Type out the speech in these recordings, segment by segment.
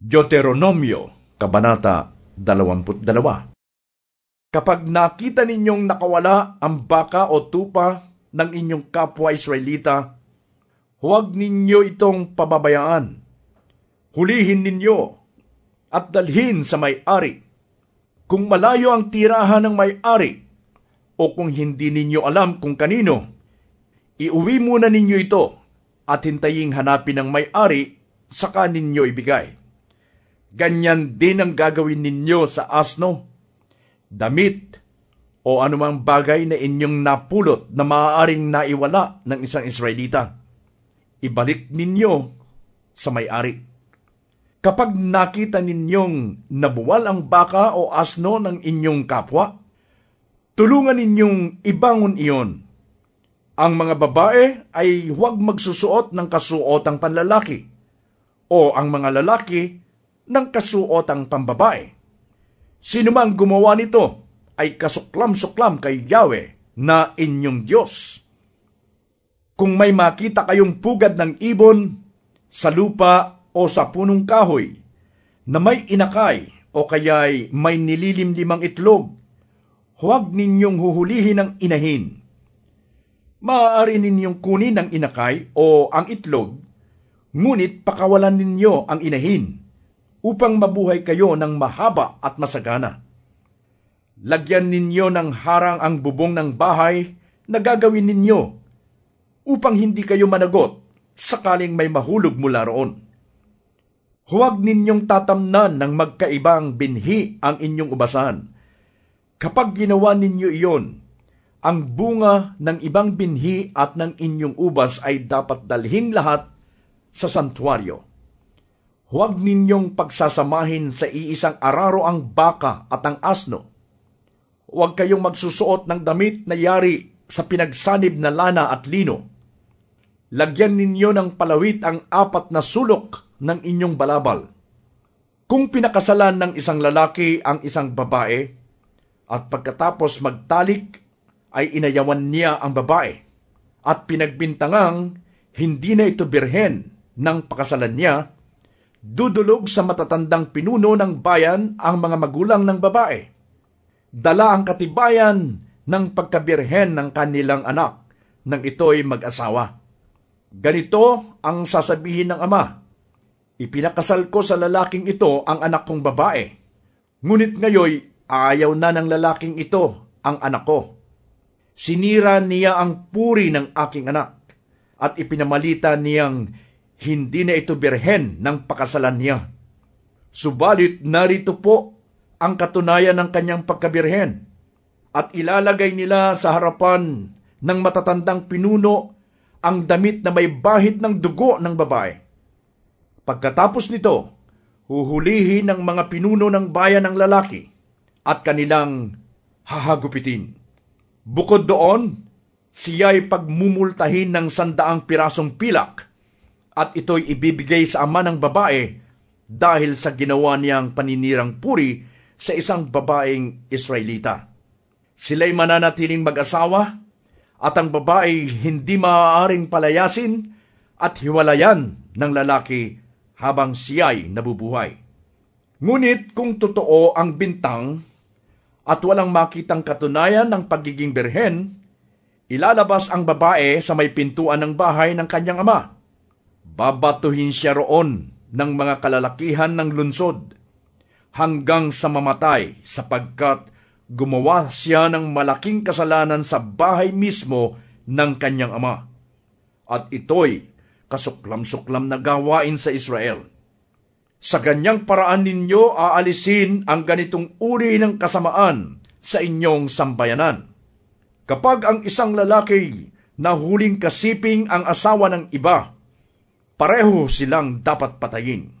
Deuteronomio, Kabanata 22 Kapag nakita ninyong nakawala ang baka o tupa ng inyong kapwa Israelita, huwag ninyo itong pababayaan. Hulihin ninyo at dalhin sa may-ari. Kung malayo ang tirahan ng may-ari o kung hindi ninyo alam kung kanino, iuwi muna ninyo ito at hintaying hanapin ng may-ari saka ninyo ibigay ganyan din ang gagawin ninyo sa asno, damit, o anumang bagay na inyong napulot na maaaring naiwala ng isang Israelita. Ibalik ninyo sa may-ari. Kapag nakita ninyong nabuwal ang baka o asno ng inyong kapwa, tulungan ninyong ibangon iyon. Ang mga babae ay huwag magsusuot ng kasuotang panlalaki, o ang mga lalaki ng kasuotang pambabae. Sino mang gumawa nito ay kasuklam-suklam kay Yahweh na inyong Diyos. Kung may makita kayong pugad ng ibon sa lupa o sa punong kahoy na may inakay o kaya'y may nililimlimang itlog, huwag ninyong huhulihin ang inahin. Maaari ninyong kunin ang inakay o ang itlog, ngunit pakawalan ninyo ang inahin upang mabuhay kayo ng mahaba at masagana. Lagyan ninyo ng harang ang bubong ng bahay na gagawin ninyo upang hindi kayo managot sakaling may mahulog mula roon. Huwag ninyong tatamnan ng magkaibang binhi ang inyong ubasan. Kapag ginawa ninyo iyon, ang bunga ng ibang binhi at ng inyong ubas ay dapat dalhin lahat sa santuaryo Huwag ninyong pagsasamahin sa iisang araro ang baka at ang asno. Huwag kayong magsusuot ng damit na yari sa pinagsanib na lana at lino. Lagyan ninyo ng palawit ang apat na sulok ng inyong balabal. Kung pinakasalan ng isang lalaki ang isang babae, at pagkatapos magtalik, ay inayawan niya ang babae, at pinagbintangang hindi na ito birhen ng pakasalan niya, Dudulog sa matatandang pinuno ng bayan ang mga magulang ng babae. Dala ang katibayan ng pagkabirhen ng kanilang anak nang ito'y mag-asawa. Ganito ang sasabihin ng ama, Ipinakasal ko sa lalaking ito ang anak kong babae. Ngunit ngayoy ayaw na ng lalaking ito ang anak ko. Sinira niya ang puri ng aking anak at ipinamalita niyang hindi na ito birhen ng pakasalan niya. Subalit narito po ang katunayan ng kanyang pagkabirhen at ilalagay nila sa harapan ng matatandang pinuno ang damit na may bahid ng dugo ng babae. Pagkatapos nito, huhulihin ng mga pinuno ng bayan ng lalaki at kanilang hahagupitin. Bukod doon, siya'y pagmumultahin ng sandaang pirasong pilak at ito'y ibibigay sa ama ng babae dahil sa ginawa niyang paninirang puri sa isang babaeng Israelita. Sila'y mananatiling mag-asawa at ang babae hindi maaaring palayasin at hiwalayan ng lalaki habang siya'y nabubuhay. Ngunit kung totoo ang bintang at walang makitang katunayan ng pagiging berhen, ilalabas ang babae sa may pintuan ng bahay ng kanyang ama babatuhin siya roon ng mga kalalakihan ng lunsod hanggang sa mamatay sapagkat gumawa siya ng malaking kasalanan sa bahay mismo ng kanyang ama. At ito'y kasuklam-suklam na gawain sa Israel. Sa ganyang paraan ninyo aalisin ang ganitong uri ng kasamaan sa inyong sambayanan. Kapag ang isang lalaki na huling kasiping ang asawa ng iba, pareho silang dapat patayin.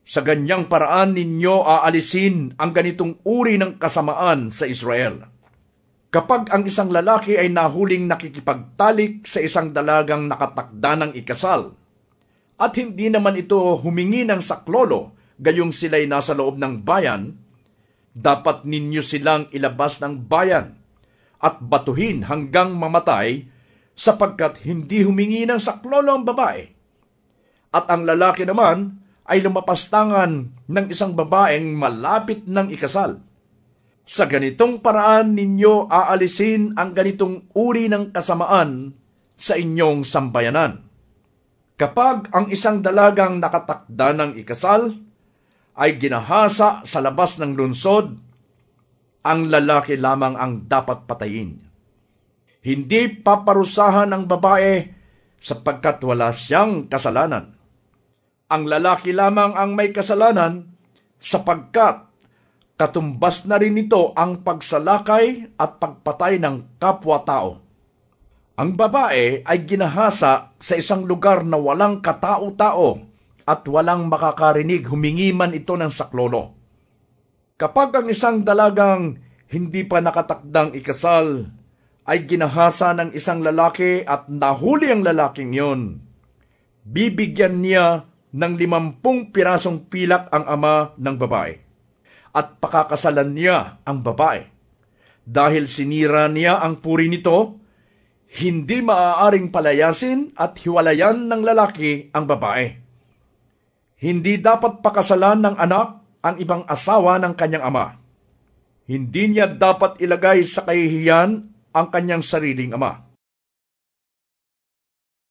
Sa ganyang paraan ninyo aalisin ang ganitong uri ng kasamaan sa Israel. Kapag ang isang lalaki ay nahuling nakikipagtalik sa isang dalagang nakatakda ng ikasal, at hindi naman ito humingi ng saklolo gayong sila'y nasa loob ng bayan, dapat ninyo silang ilabas ng bayan at batuhin hanggang mamatay sapagkat hindi humingi ng saklolo ang babae at ang lalaki naman ay lumapastangan ng isang babaeng malapit ng ikasal. Sa ganitong paraan ninyo aalisin ang ganitong uri ng kasamaan sa inyong sambayanan. Kapag ang isang dalagang nakatakda ng ikasal ay ginahasa sa labas ng lunsod, ang lalaki lamang ang dapat patayin. Hindi paparusahan ang babae sapagkat wala siyang kasalanan. Ang lalaki lamang ang may kasalanan sapagkat katumbas na rin ito ang pagsalakay at pagpatay ng kapwa-tao. Ang babae ay ginahasa sa isang lugar na walang katao-tao at walang makakarinig humingi man ito ng saklolo. Kapag ang isang dalagang hindi pa nakatakdang ikasal ay ginahasa ng isang lalaki at nahuli ang lalaking yon, bibigyan niya ng limampung pirasong pilak ang ama ng babae at pakakasalan niya ang babae. Dahil sinira niya ang puri nito, hindi maaaring palayasin at hiwalayan ng lalaki ang babae. Hindi dapat pakasalan ng anak ang ibang asawa ng kanyang ama. Hindi niya dapat ilagay sa kahihiyan ang kanyang sariling ama.